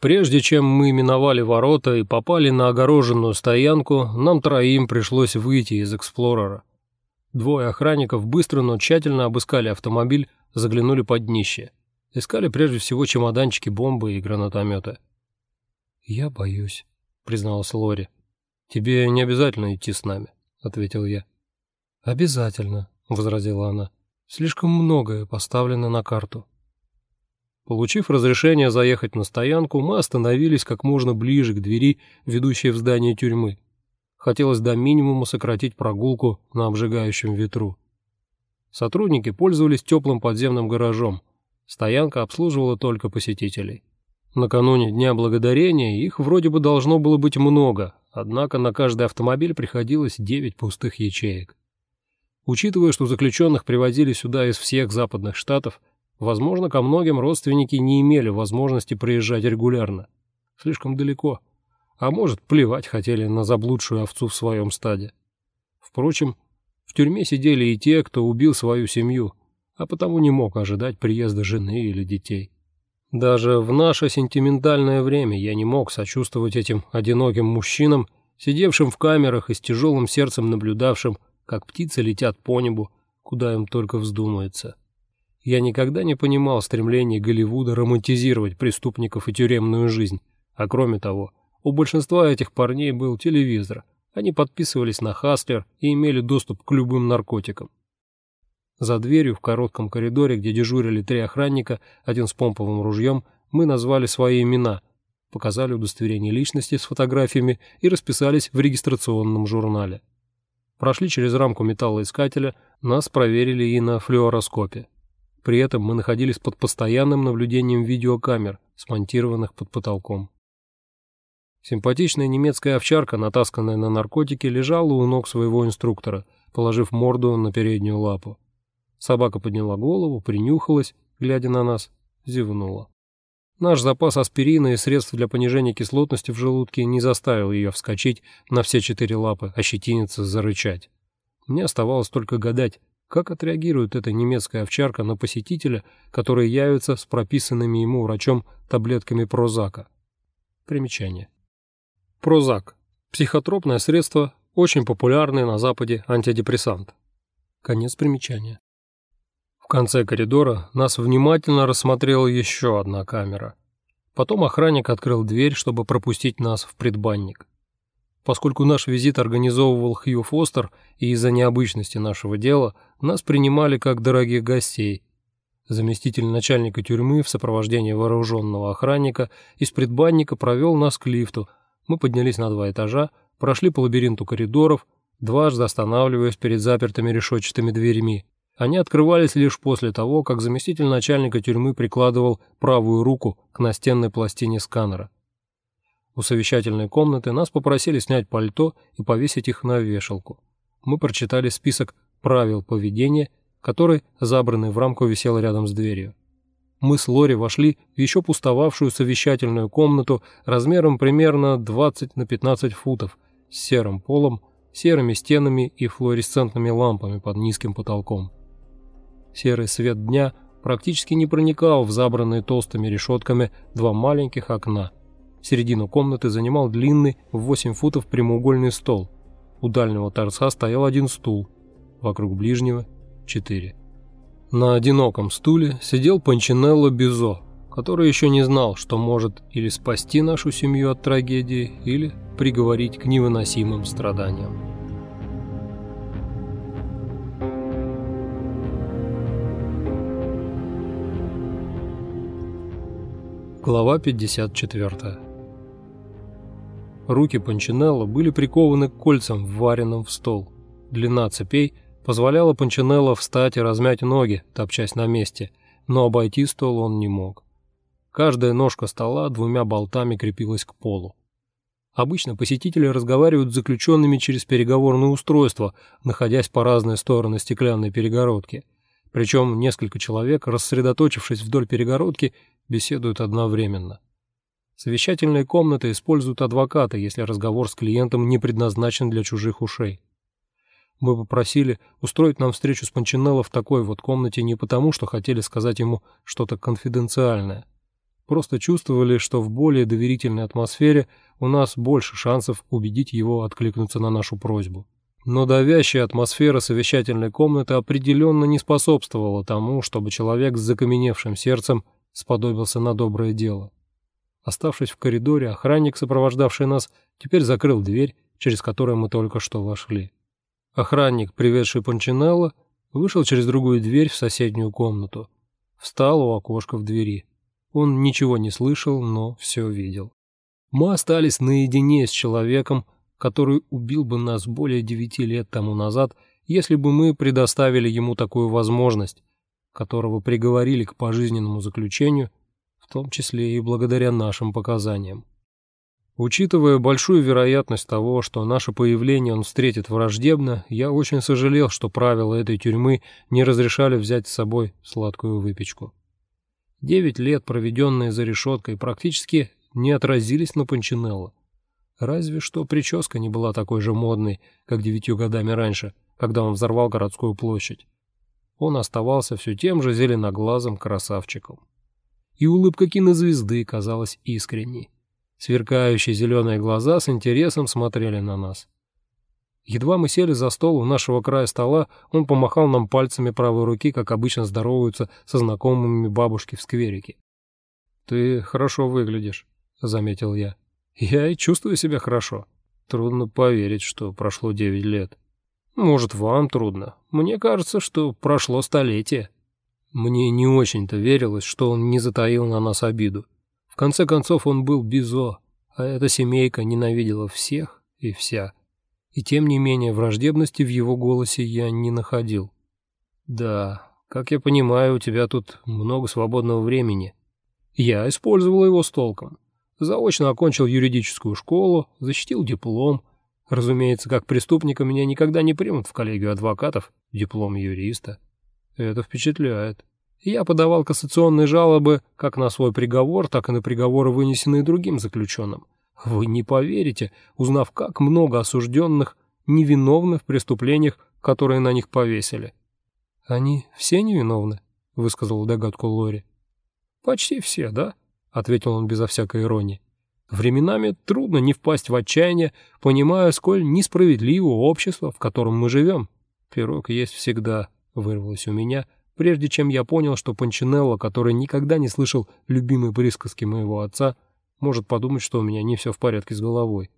Прежде чем мы миновали ворота и попали на огороженную стоянку, нам троим пришлось выйти из «Эксплорера». Двое охранников быстро, но тщательно обыскали автомобиль, заглянули под днище. Искали прежде всего чемоданчики, бомбы и гранатометы. «Я боюсь», — призналась Лори. «Тебе не обязательно идти с нами», — ответил я. «Обязательно», — возразила она. «Слишком многое поставлено на карту». Получив разрешение заехать на стоянку, мы остановились как можно ближе к двери, ведущей в здание тюрьмы. Хотелось до минимума сократить прогулку на обжигающем ветру. Сотрудники пользовались теплым подземным гаражом. Стоянка обслуживала только посетителей. Накануне Дня Благодарения их вроде бы должно было быть много, однако на каждый автомобиль приходилось 9 пустых ячеек. Учитывая, что заключенных привозили сюда из всех западных штатов, Возможно, ко многим родственники не имели возможности приезжать регулярно. Слишком далеко. А может, плевать хотели на заблудшую овцу в своем стаде. Впрочем, в тюрьме сидели и те, кто убил свою семью, а потому не мог ожидать приезда жены или детей. Даже в наше сентиментальное время я не мог сочувствовать этим одиноким мужчинам, сидевшим в камерах и с тяжелым сердцем наблюдавшим, как птицы летят по небу, куда им только вздумается. Я никогда не понимал стремления Голливуда романтизировать преступников и тюремную жизнь. А кроме того, у большинства этих парней был телевизор. Они подписывались на Хаслер и имели доступ к любым наркотикам. За дверью в коротком коридоре, где дежурили три охранника, один с помповым ружьем, мы назвали свои имена, показали удостоверение личности с фотографиями и расписались в регистрационном журнале. Прошли через рамку металлоискателя, нас проверили и на флюороскопе. При этом мы находились под постоянным наблюдением видеокамер, смонтированных под потолком. Симпатичная немецкая овчарка, натасканная на наркотики, лежала у ног своего инструктора, положив морду на переднюю лапу. Собака подняла голову, принюхалась, глядя на нас, зевнула. Наш запас аспирина и средств для понижения кислотности в желудке не заставил ее вскочить на все четыре лапы, ощетиниться, зарычать. Мне оставалось только гадать, как отреагирует эта немецкая овчарка на посетителя, который явится с прописанными ему врачом таблетками Прозака? Примечание. Прозак. Психотропное средство, очень популярный на Западе антидепрессант. Конец примечания. В конце коридора нас внимательно рассмотрела еще одна камера. Потом охранник открыл дверь, чтобы пропустить нас в предбанник. Поскольку наш визит организовывал Хью Фостер, и из-за необычности нашего дела нас принимали как дорогих гостей. Заместитель начальника тюрьмы в сопровождении вооруженного охранника из предбанника провел нас к лифту. Мы поднялись на два этажа, прошли по лабиринту коридоров, дважды останавливаясь перед запертыми решетчатыми дверями. Они открывались лишь после того, как заместитель начальника тюрьмы прикладывал правую руку к настенной пластине сканера. У совещательной комнаты нас попросили снять пальто и повесить их на вешалку. Мы прочитали список правил поведения, который, забранный в рамку, висел рядом с дверью. Мы с Лори вошли в еще пустовавшую совещательную комнату размером примерно 20 на 15 футов с серым полом, серыми стенами и флуоресцентными лампами под низким потолком. Серый свет дня практически не проникал в забранные толстыми решетками два маленьких окна – Середину комнаты занимал длинный в 8 футов прямоугольный стол. У дальнего торца стоял один стул, вокруг ближнего – четыре. На одиноком стуле сидел Панчинелло Бизо, который еще не знал, что может или спасти нашу семью от трагедии, или приговорить к невыносимым страданиям. Глава 54 Руки Панчинелло были прикованы к кольцам, вваренным в стол. Длина цепей позволяла Панчинелло встать и размять ноги, топчась на месте, но обойти стол он не мог. Каждая ножка стола двумя болтами крепилась к полу. Обычно посетители разговаривают с заключенными через переговорное устройство, находясь по разные стороны стеклянной перегородки. Причем несколько человек, рассредоточившись вдоль перегородки, беседуют одновременно. Совещательные комнаты используют адвокаты, если разговор с клиентом не предназначен для чужих ушей. Мы попросили устроить нам встречу с Панчинелло в такой вот комнате не потому, что хотели сказать ему что-то конфиденциальное. просто чувствовали, что в более доверительной атмосфере у нас больше шансов убедить его откликнуться на нашу просьбу. Но давящая атмосфера совещательной комнаты определенно не способствовала тому, чтобы человек с закаменевшим сердцем сподобился на доброе дело. Оставшись в коридоре, охранник, сопровождавший нас, теперь закрыл дверь, через которую мы только что вошли. Охранник, приведший Панчинелло, вышел через другую дверь в соседнюю комнату. Встал у окошка в двери. Он ничего не слышал, но все видел. Мы остались наедине с человеком, который убил бы нас более девяти лет тому назад, если бы мы предоставили ему такую возможность, которого приговорили к пожизненному заключению, в том числе и благодаря нашим показаниям. Учитывая большую вероятность того, что наше появление он встретит враждебно, я очень сожалел, что правила этой тюрьмы не разрешали взять с собой сладкую выпечку. Девять лет, проведенные за решеткой, практически не отразились на Панчинелло. Разве что прическа не была такой же модной, как девятью годами раньше, когда он взорвал городскую площадь. Он оставался все тем же зеленоглазым красавчиком. И улыбка кинозвезды казалась искренней. Сверкающие зеленые глаза с интересом смотрели на нас. Едва мы сели за стол у нашего края стола, он помахал нам пальцами правой руки, как обычно здороваются со знакомыми бабушки в скверике. «Ты хорошо выглядишь», — заметил я. «Я и чувствую себя хорошо. Трудно поверить, что прошло девять лет. Может, вам трудно. Мне кажется, что прошло столетие». Мне не очень-то верилось, что он не затаил на нас обиду. В конце концов, он был Бизо, а эта семейка ненавидела всех и вся и тем не менее враждебности в его голосе я не находил. «Да, как я понимаю, у тебя тут много свободного времени». Я использовал его с толком. Заочно окончил юридическую школу, защитил диплом. Разумеется, как преступника меня никогда не примут в коллегию адвокатов, диплом юриста. Это впечатляет. Я подавал кассационные жалобы как на свой приговор, так и на приговоры, вынесенные другим заключенным. Вы не поверите, узнав, как много осужденных невиновны в преступлениях, которые на них повесили. «Они все невиновны?» — высказал догадку Лори. «Почти все, да?» — ответил он безо всякой иронии. «Временами трудно не впасть в отчаяние, понимая, сколь несправедливо общество, в котором мы живем. Пирог есть всегда», — вырвалось у меня, прежде чем я понял, что Панчинелло, который никогда не слышал любимой присказки моего отца, — может подумать, что у меня не все в порядке с головой.